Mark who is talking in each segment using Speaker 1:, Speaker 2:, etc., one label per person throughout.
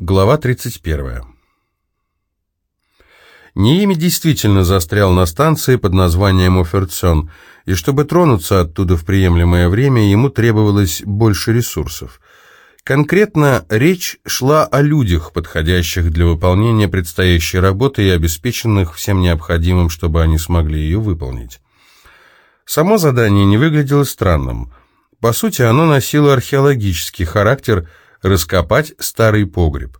Speaker 1: Глава 31. Ниеми действительно застрял на станции под названием Оферцон, и чтобы тронуться оттуда в приемлемое время, ему требовалось больше ресурсов. Конкретно речь шла о людях, подходящих для выполнения предстоящей работы и обеспеченных всем необходимым, чтобы они смогли ее выполнить. Само задание не выглядело странным. По сути, оно носило археологический характер – раскопать старый погреб,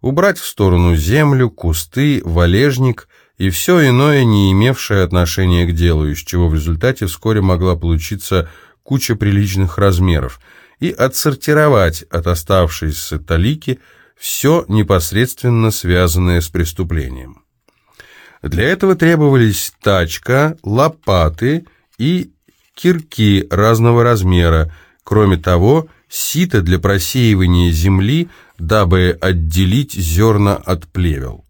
Speaker 1: убрать в сторону землю, кусты, валежник и все иное, не имевшее отношения к делу, из чего в результате вскоре могла получиться куча приличных размеров, и отсортировать от оставшейся талики все непосредственно связанное с преступлением. Для этого требовались тачка, лопаты и кирки разного размера, кроме того, сито для просеивания земли, дабы отделить зерна от плевел,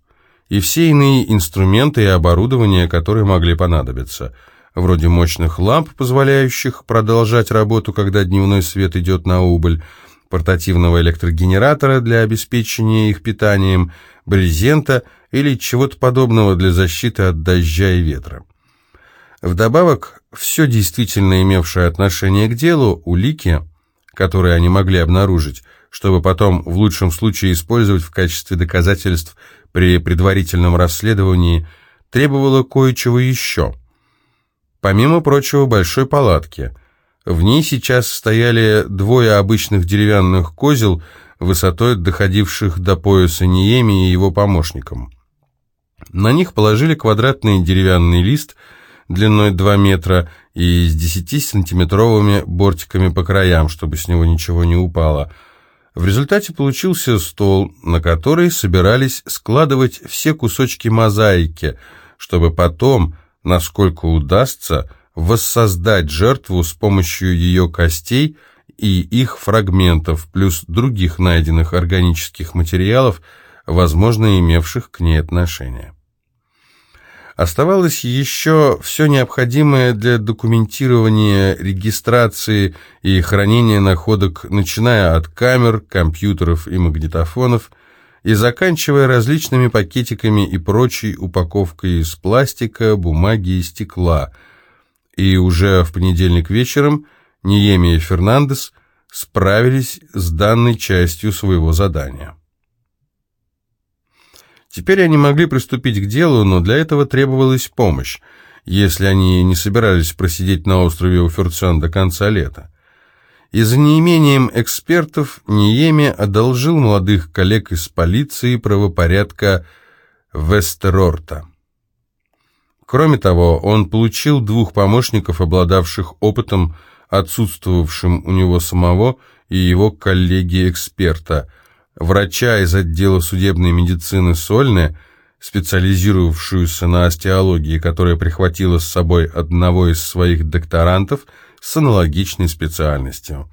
Speaker 1: и все иные инструменты и оборудование, которые могли понадобиться, вроде мощных ламп, позволяющих продолжать работу, когда дневной свет идет на убыль, портативного электрогенератора для обеспечения их питанием, брезента или чего-то подобного для защиты от дождя и ветра. Вдобавок, все действительно имевшее отношение к делу, улики – которые они могли обнаружить, чтобы потом в лучшем случае использовать в качестве доказательств при предварительном расследовании, требовало кое-чего еще. Помимо прочего, большой палатки. В ней сейчас стояли двое обычных деревянных козел, высотой доходивших до пояса Ниеми и его помощникам. На них положили квадратный деревянный лист длиной 2 метра и с 10-сантиметровыми бортиками по краям, чтобы с него ничего не упало. В результате получился стол, на который собирались складывать все кусочки мозаики, чтобы потом, насколько удастся, воссоздать жертву с помощью ее костей и их фрагментов, плюс других найденных органических материалов, возможно, имевших к ней отношение. Оставалось еще все необходимое для документирования, регистрации и хранения находок, начиная от камер, компьютеров и магнитофонов, и заканчивая различными пакетиками и прочей упаковкой из пластика, бумаги и стекла. И уже в понедельник вечером Ниеми и Фернандес справились с данной частью своего задания. Теперь они могли приступить к делу, но для этого требовалась помощь, если они не собирались просидеть на острове Уферцион до конца лета. И за неимением экспертов Ниеми одолжил молодых коллег из полиции правопорядка Вестерорта. Кроме того, он получил двух помощников, обладавших опытом, отсутствовавшим у него самого и его коллеги-эксперта – врача из отдела судебной медицины Сольны, специализировавшуюся на остеологии, которая прихватила с собой одного из своих докторантов с аналогичной специальностью.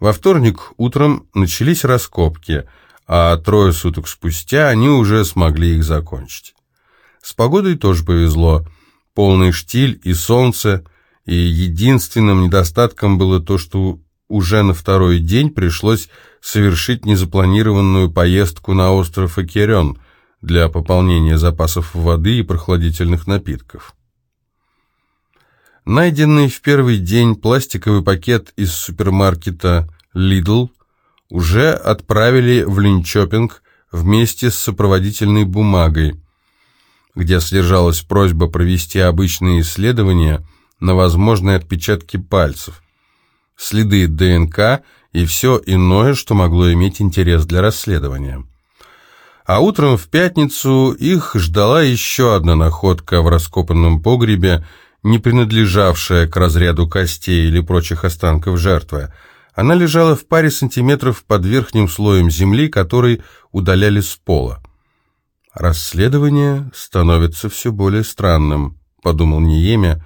Speaker 1: Во вторник утром начались раскопки, а трое суток спустя они уже смогли их закончить. С погодой тоже повезло. Полный штиль и солнце, и единственным недостатком было то, что уже на второй день пришлось совершить незапланированную поездку на остров Экерен для пополнения запасов воды и прохладительных напитков. Найденный в первый день пластиковый пакет из супермаркета Lidl уже отправили в Линчопинг вместе с сопроводительной бумагой, где содержалась просьба провести обычные исследования на возможные отпечатки пальцев, следы ДНК и все иное, что могло иметь интерес для расследования. А утром в пятницу их ждала еще одна находка в раскопанном погребе, не принадлежавшая к разряду костей или прочих останков жертвы. Она лежала в паре сантиметров под верхним слоем земли, который удаляли с пола. «Расследование становится все более странным», — подумал Ниеме,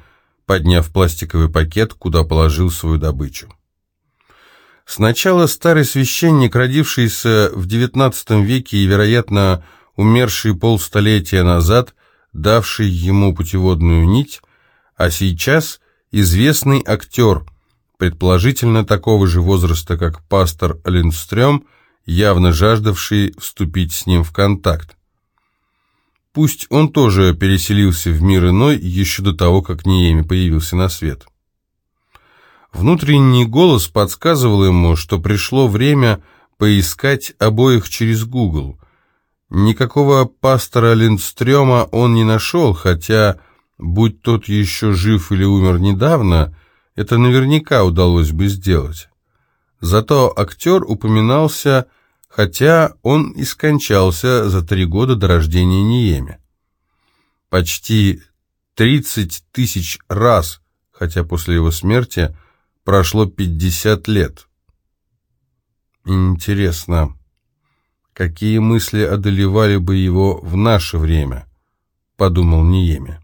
Speaker 1: подняв пластиковый пакет, куда положил свою добычу. Сначала старый священник, родившийся в XIX веке и, вероятно, умерший полстолетия назад, давший ему путеводную нить, а сейчас известный актер, предположительно такого же возраста, как пастор Линдстрём, явно жаждавший вступить с ним в контакт. Пусть он тоже переселился в мир иной еще до того, как Ниеми появился на свет. Внутренний голос подсказывал ему, что пришло время поискать обоих через Google. Никакого пастора Линдстрёма он не нашел, хотя, будь тот еще жив или умер недавно, это наверняка удалось бы сделать. Зато актер упоминался, хотя он и скончался за три года до рождения Ниеми. Почти 30 тысяч раз, хотя после его смерти прошло 50 лет. Интересно, какие мысли одолевали бы его в наше время, подумал Ниеми.